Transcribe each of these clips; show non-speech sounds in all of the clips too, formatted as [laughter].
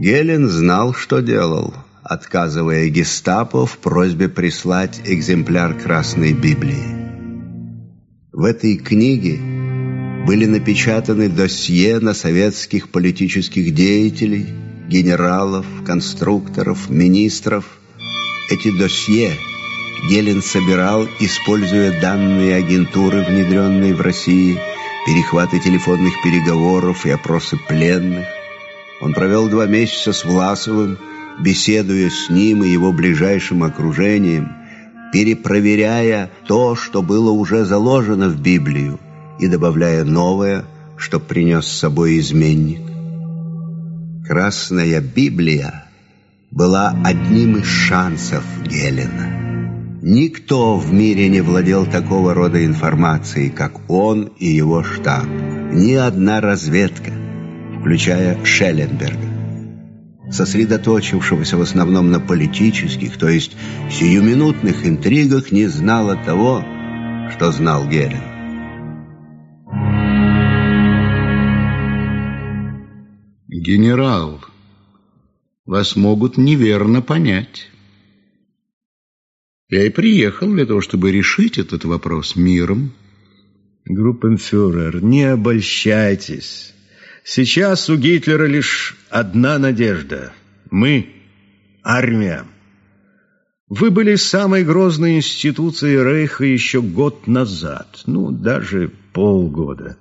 Гелен знал, что делал, отказывая гестапо в просьбе прислать экземпляр Красной Библии. В этой книге были напечатаны досье на советских политических деятелей, генералов, конструкторов, министров. Эти досье Гелен собирал, используя данные агентуры, внедренные в России, перехваты телефонных переговоров и опросы пленных. Он провел два месяца с Власовым, беседуя с ним и его ближайшим окружением, перепроверяя то, что было уже заложено в Библию, и добавляя новое, что принес с собой изменник. Красная Библия была одним из шансов Гелена. Никто в мире не владел такого рода информацией, как он и его штаб. Ни одна разведка, включая Шелленберга, сосредоточившегося в основном на политических, то есть сиюминутных интригах, не знала того, что знал Гелен. Генерал, вас могут неверно понять. Я и приехал для того, чтобы решить этот вопрос миром. Группенфюрер, не обольщайтесь. Сейчас у Гитлера лишь одна надежда. Мы — армия. Вы были самой грозной институцией Рейха еще год назад, ну, даже полгода.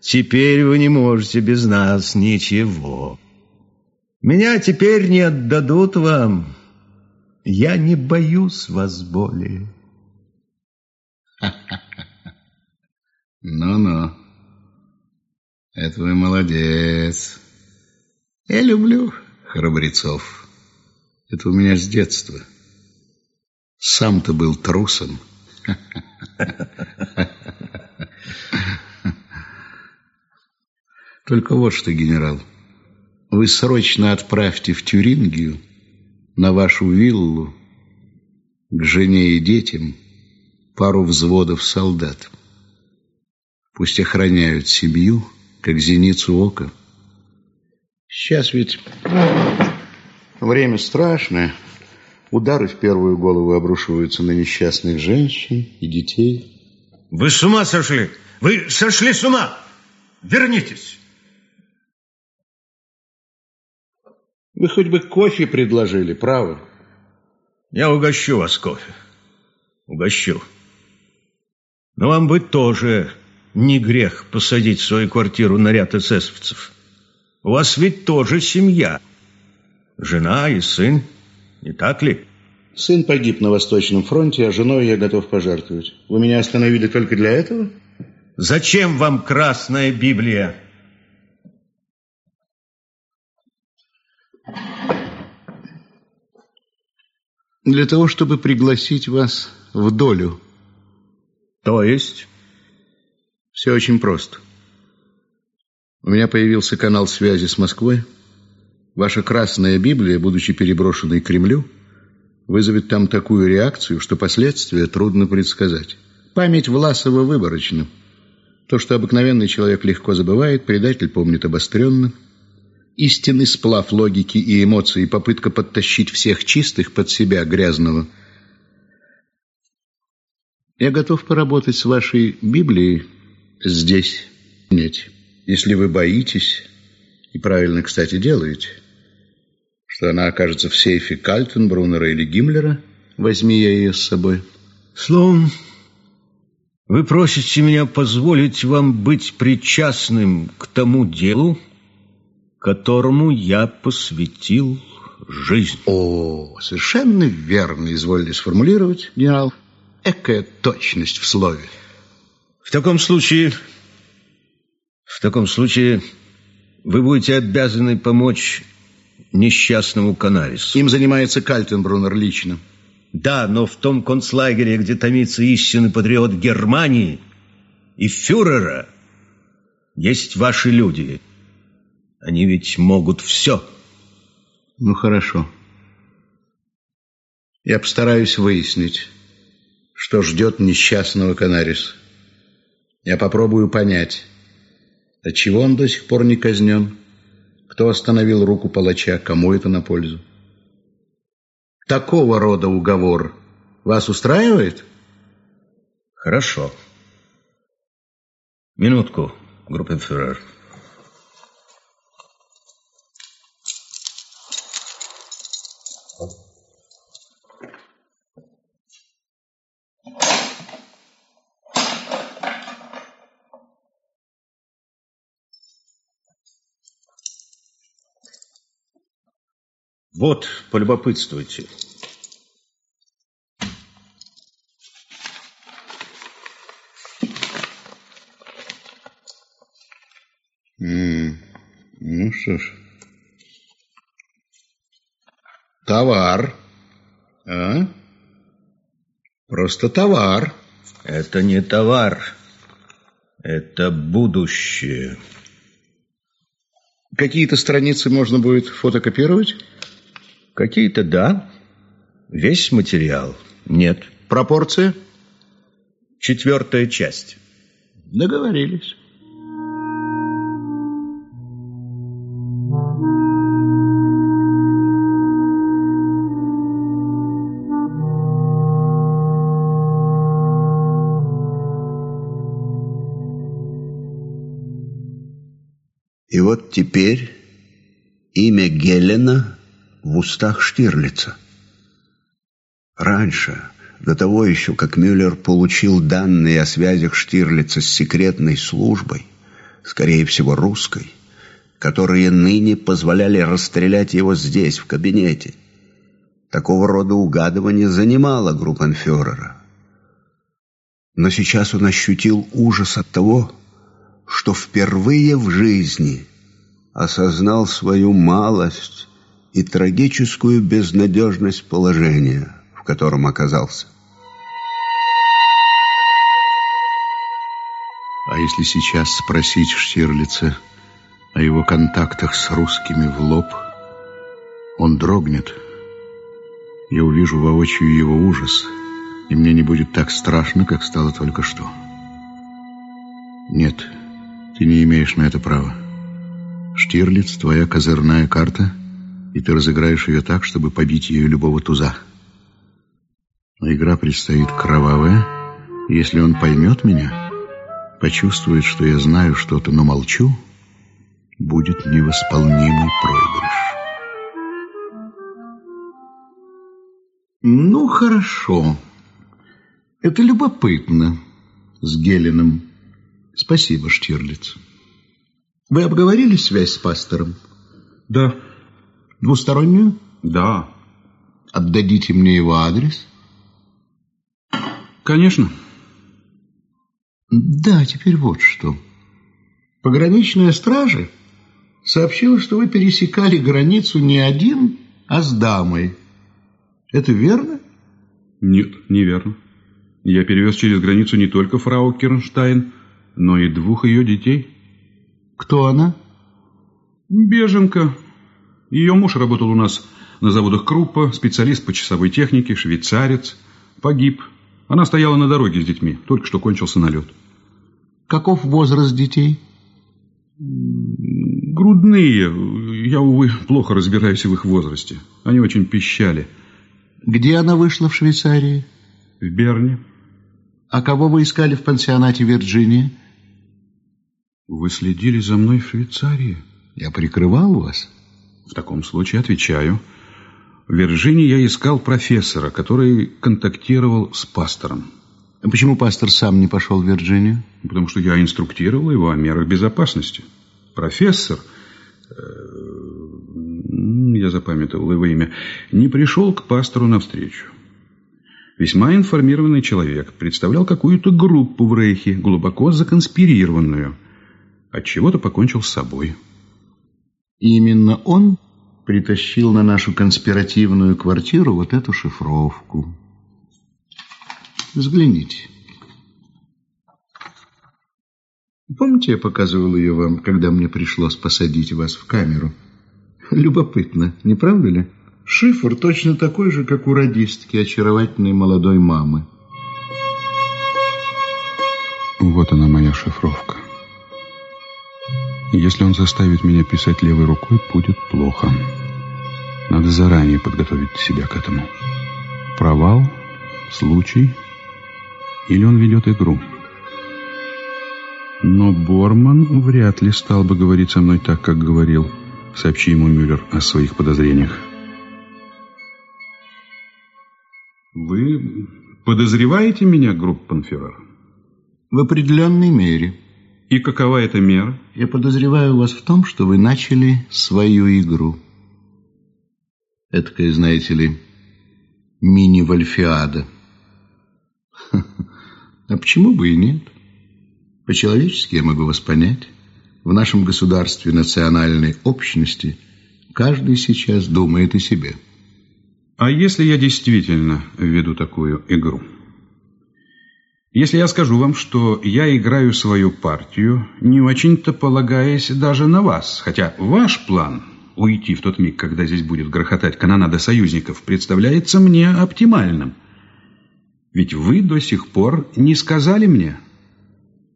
Теперь вы не можете без нас ничего. Меня теперь не отдадут вам. Я не боюсь вас более. [laughs] Ну-ну. Это вы молодец. Я люблю храбрецов. Это у меня с детства. Сам-то был трусом. Только вот что, генерал, вы срочно отправьте в Тюрингию на вашу виллу к жене и детям пару взводов солдат. Пусть охраняют семью, как зеницу ока. Сейчас ведь время страшное. Удары в первую голову обрушиваются на несчастных женщин и детей. Вы с ума сошли! Вы сошли с ума! Вернитесь! Вы хоть бы кофе предложили, право? Я угощу вас кофе. Угощу. Но вам бы тоже не грех посадить в свою квартиру на ряд эсэсовцев. У вас ведь тоже семья. Жена и сын, не так ли? Сын погиб на Восточном фронте, а женой я готов пожертвовать. Вы меня остановили только для этого? Зачем вам Красная Библия? Для того, чтобы пригласить вас в долю. То есть? Все очень просто. У меня появился канал связи с Москвой. Ваша Красная Библия, будучи переброшенной к Кремлю, вызовет там такую реакцию, что последствия трудно предсказать. Память Власова выборочна. То, что обыкновенный человек легко забывает, предатель помнит обостренно – истинный сплав логики и эмоций, попытка подтащить всех чистых под себя, грязного. Я готов поработать с вашей Библией здесь. Нет, если вы боитесь, и правильно, кстати, делаете, что она окажется в сейфе Кальтенбруннера или Гиммлера, возьми я ее с собой. Словом, вы просите меня позволить вам быть причастным к тому делу, которому я посвятил жизнь. О, совершенно верно изволили сформулировать, генерал. Экая точность в слове. В таком случае... В таком случае вы будете обязаны помочь несчастному Канарису. Им занимается Кальтенбруннер лично. Да, но в том концлагере, где томится истинный патриот Германии и фюрера, есть ваши люди – они ведь могут все. Ну, хорошо. Я постараюсь выяснить, что ждет несчастного Канариса. Я попробую понять, отчего он до сих пор не казнен, Кто остановил руку палача? Кому это на пользу? Такого рода уговор вас устраивает? Хорошо. Минутку, группенфюрер. Вот, полюбопытствуйте. М ну что ж. Товар. А? Просто товар. Это не товар. Это будущее. Какие-то страницы можно будет фотокопировать? Какие-то да. Весь материал нет. Пропорция? Четвертая часть. Договорились. И вот теперь имя Гелена в устах Штирлица. Раньше, до того еще, как Мюллер получил данные о связях Штирлица с секретной службой, скорее всего русской, которые ныне позволяли расстрелять его здесь, в кабинете. Такого рода угадывание занимало группенфюрера. Но сейчас он ощутил ужас от того, что впервые в жизни осознал свою малость и трагическую безнадежность положения, в котором оказался. А если сейчас спросить Штирлица о его контактах с русскими в лоб, он дрогнет. Я увижу воочию его ужас, и мне не будет так страшно, как стало только что. Нет, ты не имеешь на это права. Штирлиц, твоя козырная карта, и ты разыграешь ее так, чтобы побить ее любого туза. Но игра предстоит кровавая. Если он поймет меня, почувствует, что я знаю что-то, но молчу, будет невосполнимый проигрыш. Ну, хорошо. Это любопытно с Гелиным. Спасибо, Штирлиц. Вы обговорили связь с пастором? Да. Двустороннюю? Да. Отдадите мне его адрес? Конечно. Да, теперь вот что. Пограничная стража сообщила, что вы пересекали границу не один, а с дамой. Это верно? Нет, неверно. Я перевез через границу не только фрау Кернштайн, но и двух ее детей. Кто она? Беженка. Ее муж работал у нас на заводах Круппа, специалист по часовой технике, швейцарец. Погиб. Она стояла на дороге с детьми, только что кончился налет. Каков возраст детей? Грудные. Я, увы, плохо разбираюсь в их возрасте. Они очень пищали. Где она вышла в Швейцарии? В Берне. А кого вы искали в пансионате Вирджиния? Вы следили за мной в Швейцарии? Я прикрывал вас? В таком случае отвечаю. В Вирджинии я искал профессора, который контактировал с пастором. А почему пастор сам не пошел в Вирджинию? Потому что я инструктировал его о мерах безопасности. Профессор, э, я запамятовал его имя, не пришел к пастору навстречу. Весьма информированный человек представлял какую-то группу в Рейхе, глубоко законспирированную. От чего-то покончил с собой. Именно он притащил на нашу конспиративную квартиру вот эту шифровку. Взгляните. Помните, я показывал ее вам, когда мне пришлось посадить вас в камеру? Любопытно, не правда ли? Шифр точно такой же, как у радистки очаровательной молодой мамы. Вот она, моя шифровка. Если он заставит меня писать левой рукой, будет плохо. Надо заранее подготовить себя к этому. Провал, случай или он ведет игру. Но Борман вряд ли стал бы говорить со мной так, как говорил. Сообщи ему Мюллер о своих подозрениях. Вы подозреваете меня, Группенфюрер? В определенной мере. И какова эта мера? Я подозреваю вас в том, что вы начали свою игру. Эдакая, знаете ли, мини-вольфиада. [laughs] А почему бы и нет? По-человечески я могу вас понять. В нашем государстве национальной общности каждый сейчас думает о себе. А если я действительно веду такую игру? Если я скажу вам, что я играю свою партию, не очень-то полагаясь даже на вас, хотя ваш план уйти в тот миг, когда здесь будет грохотать канонада союзников, представляется мне оптимальным. Ведь вы до сих пор не сказали мне,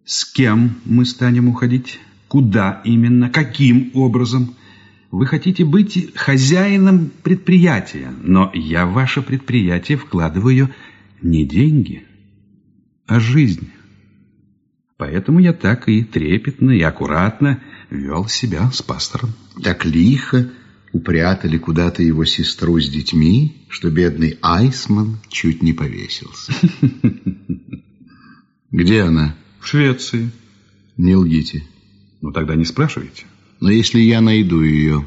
с кем мы станем уходить, куда именно, каким образом – вы хотите быть хозяином предприятия, но я в ваше предприятие вкладываю не деньги, а жизнь. Поэтому я так и трепетно и аккуратно вел себя с пастором. Так лихо упрятали куда-то его сестру с детьми, что бедный Айсман чуть не повесился. [laughs] Где она? В Швеции. Не лгите. Ну тогда не спрашивайте. Но если я найду ее,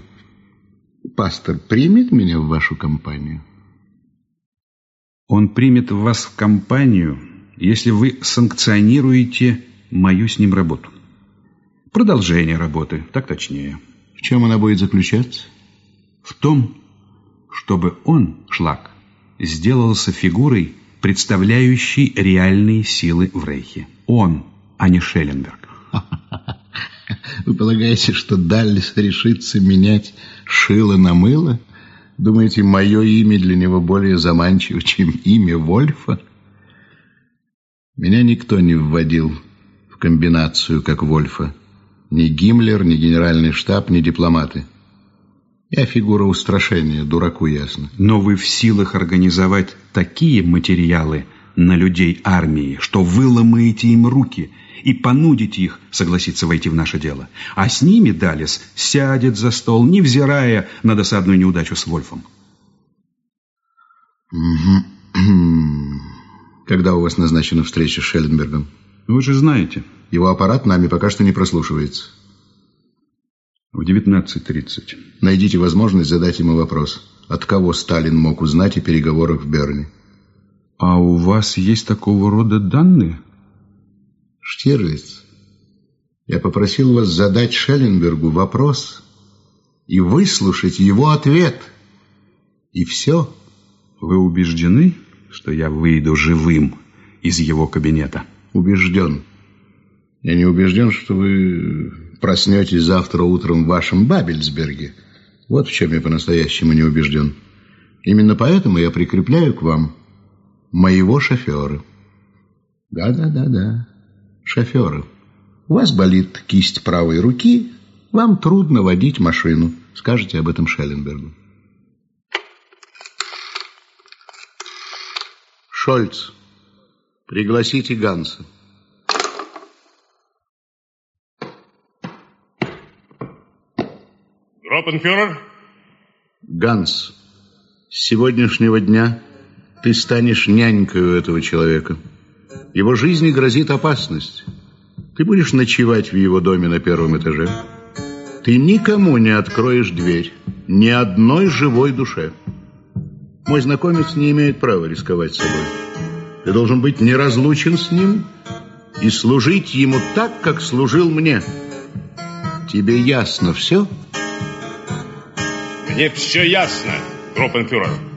пастор примет меня в вашу компанию? Он примет вас в компанию, если вы санкционируете мою с ним работу. Продолжение работы, так точнее. В чем она будет заключаться? В том, чтобы он, Шлак, сделался фигурой, представляющей реальные силы в Рейхе. Он, а не Шелленберг. [laughs] Вы полагаете, что Даллис решится менять шило на мыло? Думаете, мое имя для него более заманчиво, чем имя Вольфа? Меня никто не вводил в комбинацию, как Вольфа. Ни Гиммлер, ни генеральный штаб, ни дипломаты. Я фигура устрашения, дураку ясно. Но вы в силах организовать такие материалы на людей армии, что вы ломаете им руки – и понудите их согласиться войти в наше дело. А с ними Далис сядет за стол, невзирая на досадную неудачу с Вольфом. [clears throat] [clears throat] Когда у вас назначена встреча с Шелленбергом? Вы же знаете. Его аппарат нами пока что не прослушивается. В 19.30. Найдите возможность задать ему вопрос. От кого Сталин мог узнать о переговорах в Берне? А у вас есть такого рода данные? Штирлиц, я попросил вас задать Шелленбергу вопрос и выслушать его ответ. И все. Вы убеждены, что я выйду живым из его кабинета? Убежден. Я не убежден, что вы проснетесь завтра утром в вашем Бабельсберге. Вот в чем я по-настоящему не убежден. Именно поэтому я прикрепляю к вам моего шофера. Да-да-да-да шоферы. У вас болит кисть правой руки, вам трудно водить машину. Скажите об этом Шелленбергу. Шольц, пригласите Ганса. Гроппенфюрер? Ганс, с сегодняшнего дня ты станешь нянькой у этого человека. Его жизни грозит опасность. Ты будешь ночевать в его доме на первом этаже. Ты никому не откроешь дверь, ни одной живой душе. Мой знакомец не имеет права рисковать собой. Ты должен быть неразлучен с ним и служить ему так, как служил мне. Тебе ясно все? Мне все ясно, Гроппенфюрер.